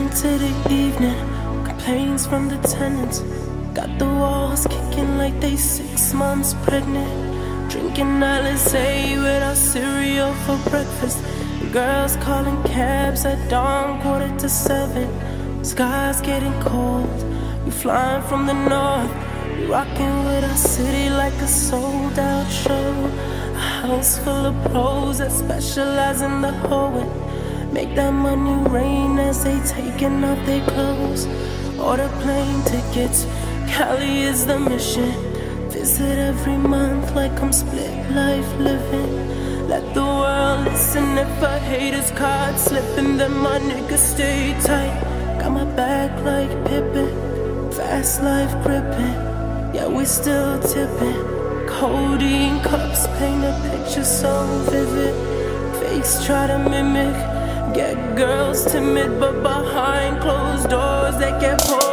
into the evening. Complaints from the tenants. Got the walls kicking like they six months pregnant. Drinking Alizé without cereal for breakfast. Girls calling cabs at dawn, quarter to seven. Sky's getting cold. We flying from the north. Rocking with our city like a sold out show. A house full of pros that specialize in the hoeing. Make that money rain as they taking off their clothes. Order plane tickets. Cali is the mission. Visit every month like I'm split life living. Let the world listen if a hater's card slipping, then my niggas stay tight. Got my back like Pippen, fast life gripping. Yeah, we still tipping. Codeine cups paint a picture so vivid. Fakes try to mimic, get girls timid, but behind closed doors they get pulled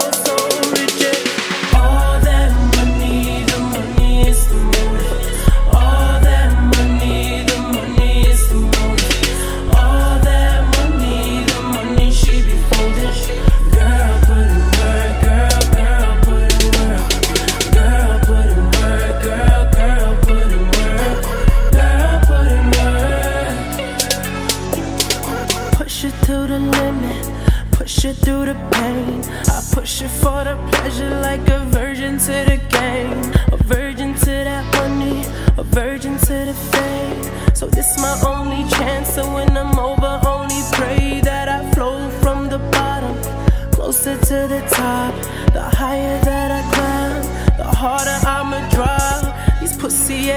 it through the pain. I push it for the pleasure like a virgin to the game. A virgin to that money, a virgin to the fame. So this my only chance. So when I'm over,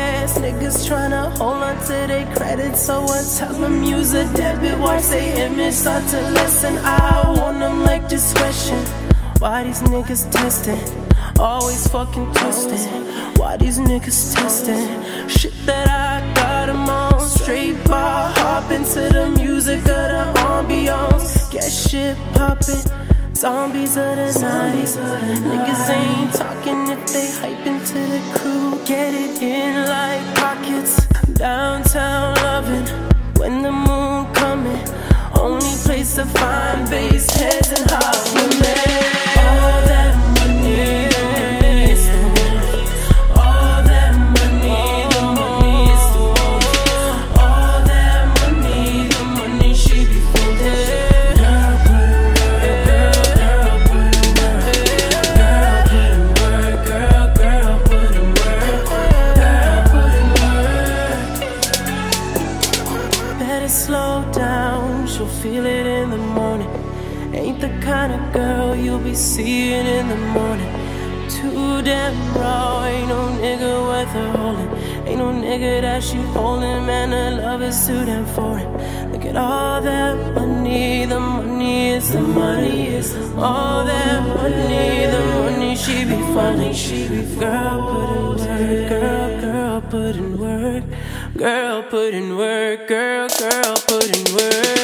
ass niggas tryna hold on to their credit. So I tell them use a debit, watch they image start to listen. I want them like discretion. Why these niggas testing? Always fucking twisting. Why these niggas testing? Shit that I got them on. Straight bar, hop into the music of the ambiance. Get shit poppin'. Zombies of the night. Niggas ain't talking if they hype into the crew. Get it in like pockets. Downtown loving when the moon coming. Only place to find base heads and hot she'll feel it in the morning. Ain't the kind of girl you'll be seeing in the morning. Too damn raw, ain't no nigga worth her holding. Ain't no nigga that she holding, man. Her love is too damn foreign. Look at all that money, the money is the money, is all that money, the money she be funding, she be girl put in work, girl, girl put in work, girl put in work, girl, girl put in work.